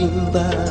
jadi bimbang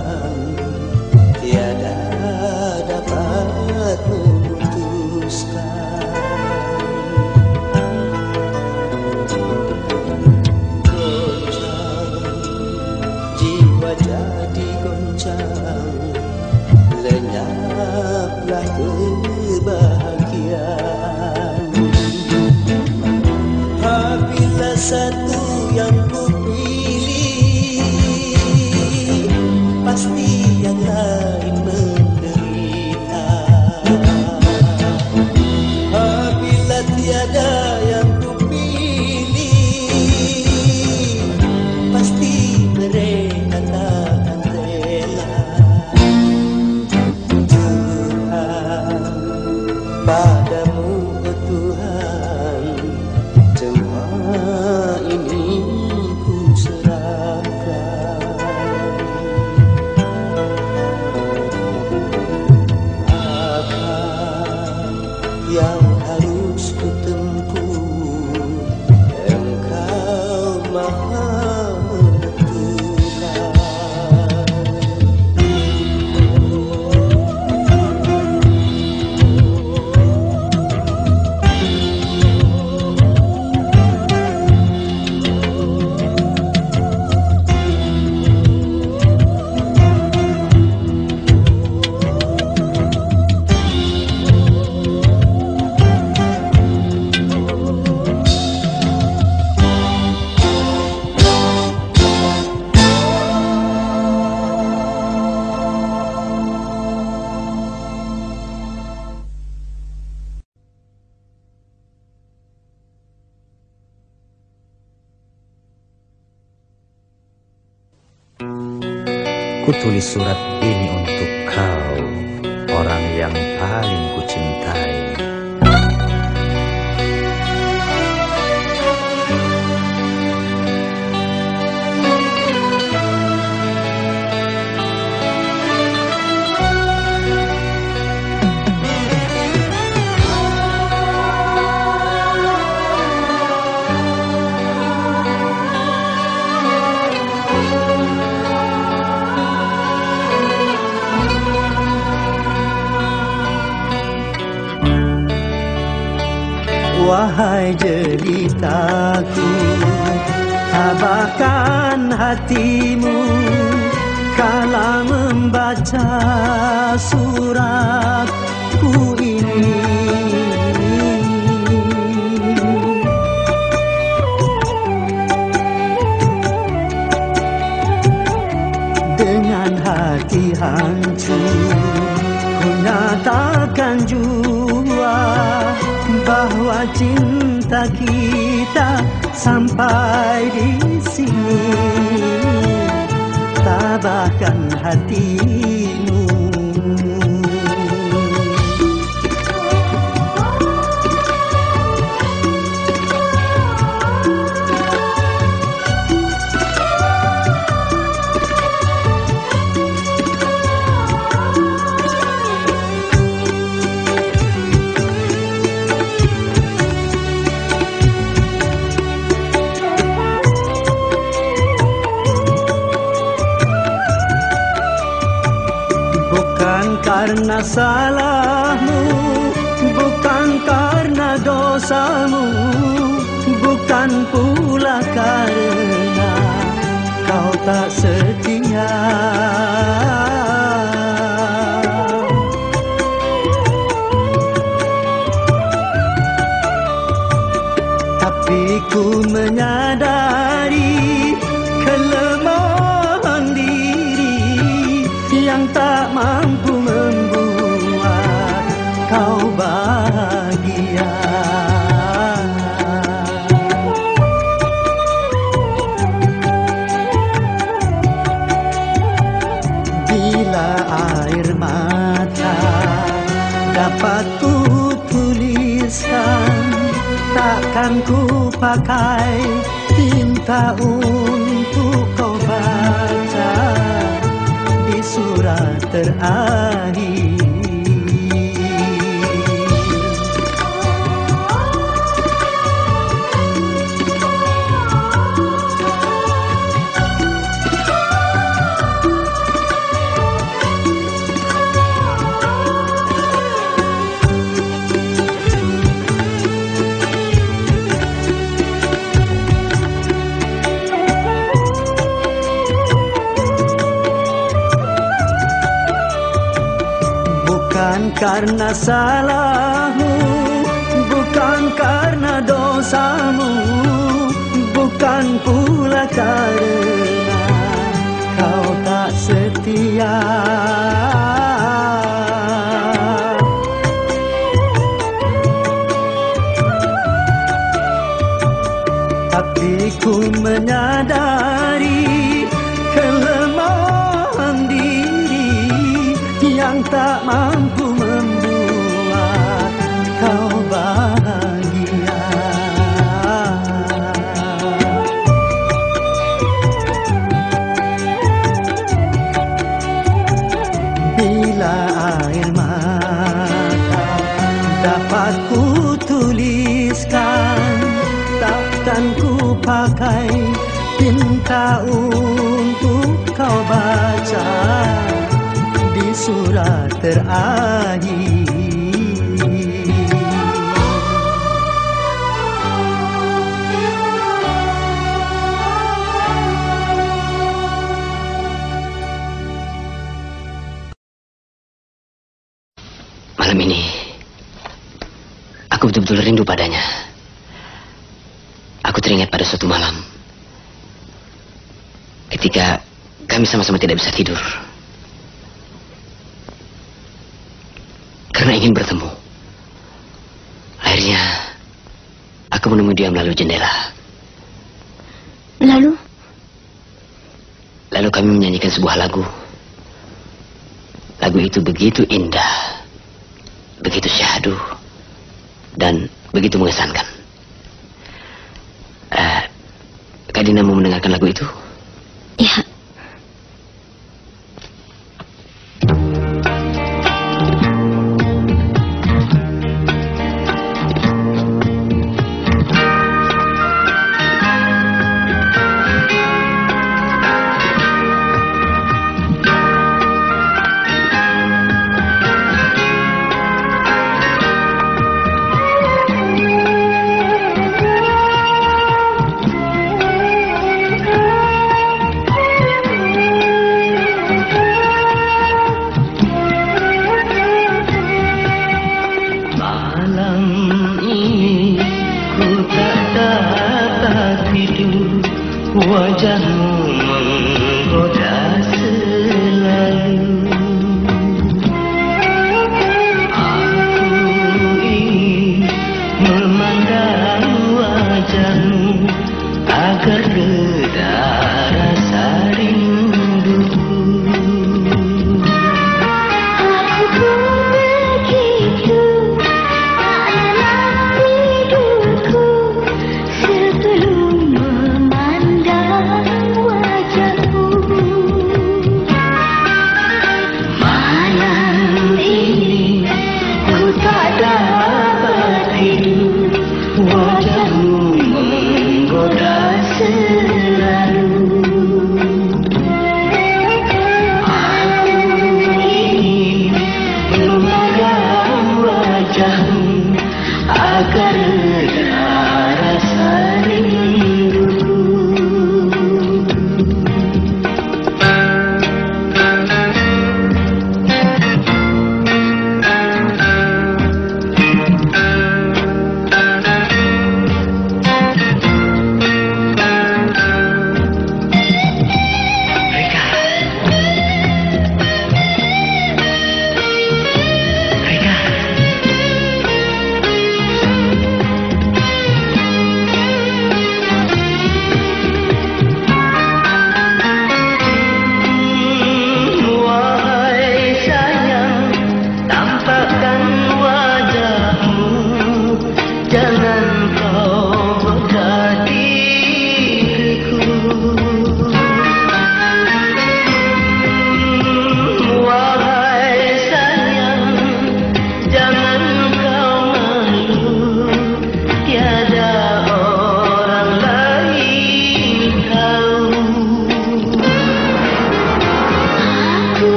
surat Ku nyatakan jua Bahwa cinta kita Sampai di sini. Tabahkan hatimu karena salahmu Bukan karena dosamu Bukan pula karena Kau tak setia. Tapi ku menyadari dapat ku tuliskan Takkan ku pakai tinta untuk kau baca Di surat terakhir karena salahmu Bukan karena dosamu Bukan pula karena Kau tak setia. Tapi ku menyadari kelemahan diri yang tak mampu dapat ku tuliskan Takkan ku pakai tinta untuk kau baca. Di surat terakhir betul-betul rindu padanya. Aku teringat pada suatu malam. Ketika kami sama-sama tidak bisa tidur. Karena ingin bertemu. Akhirnya, aku menemui dia melalui jendela. Lalu, Lalu kami menyanyikan sebuah lagu. Lagu itu begitu indah, begitu syahdu, dan begitu mengesankan. Eh, Kak Dina mau mendengarkan lagu itu? ya,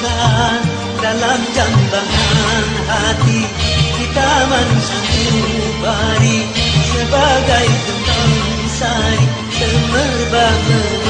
kesan dalam jambangan hati kita satu hari sebagai teman sari semerbak.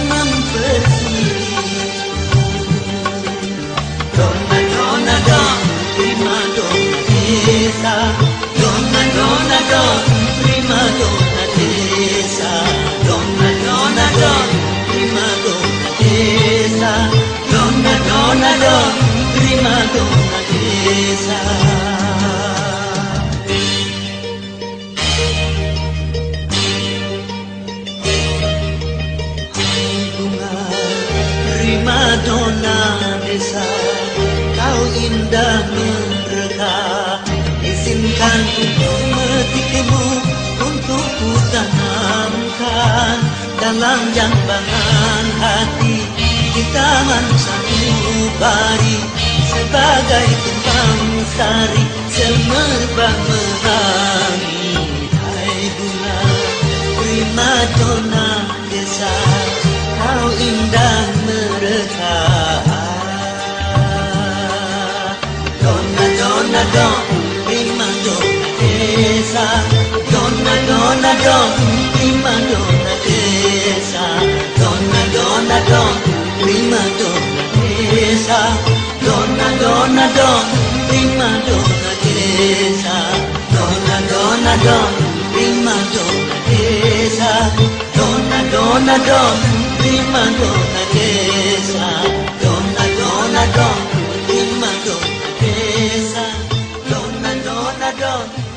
dalam jambangan hati di taman sanubari sebagai tumpang sari, semerbak merangi hai bunga prima donna desa, kau indah mereka. Donna donna don prima donna desa donna donna don prima donna desa donna donna don prima donna desa donna donna don prima donna desa donna donna don prima donna desa donna donna don prima donna desa donna donna don prima donna desa donna donna don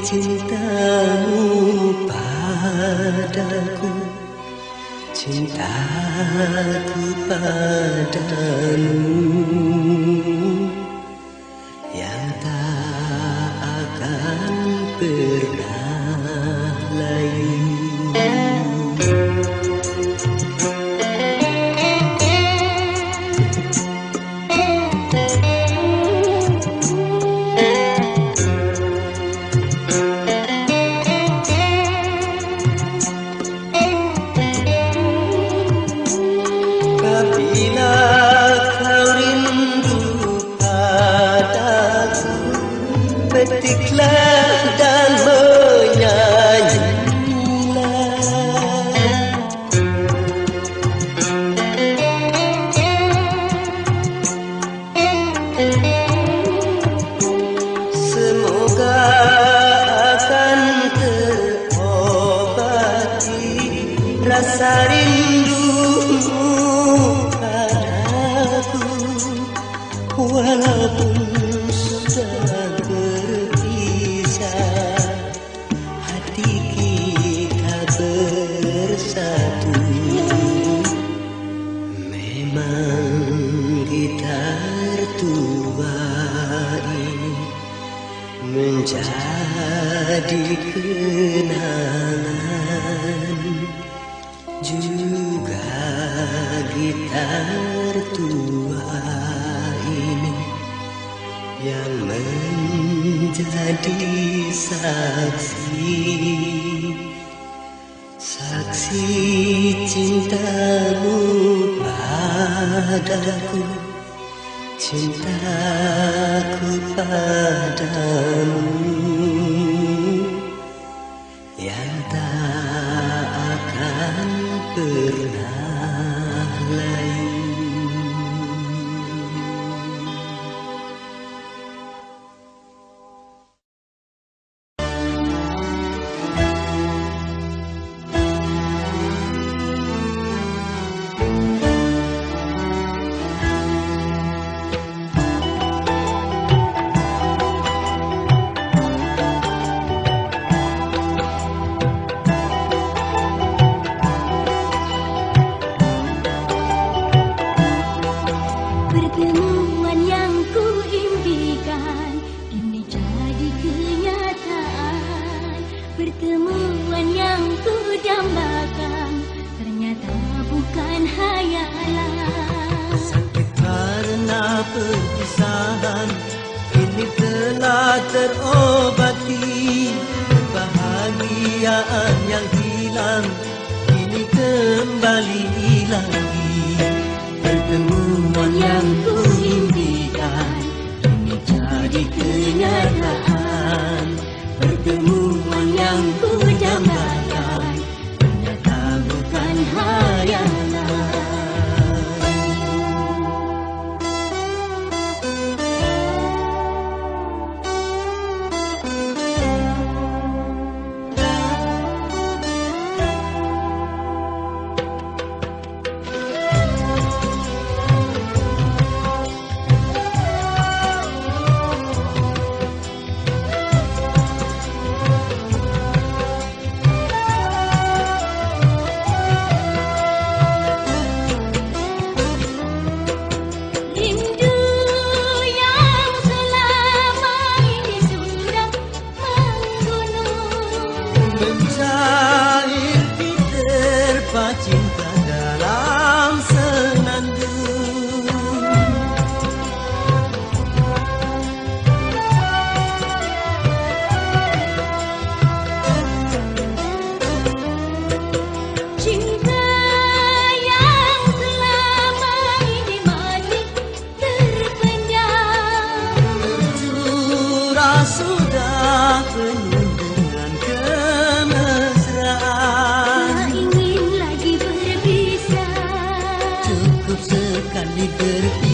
cintamu padaku cintaku padamu Sadi Saksi kembali lagi Pertemuan yang ku impikan Kini jadi kenyataan sekali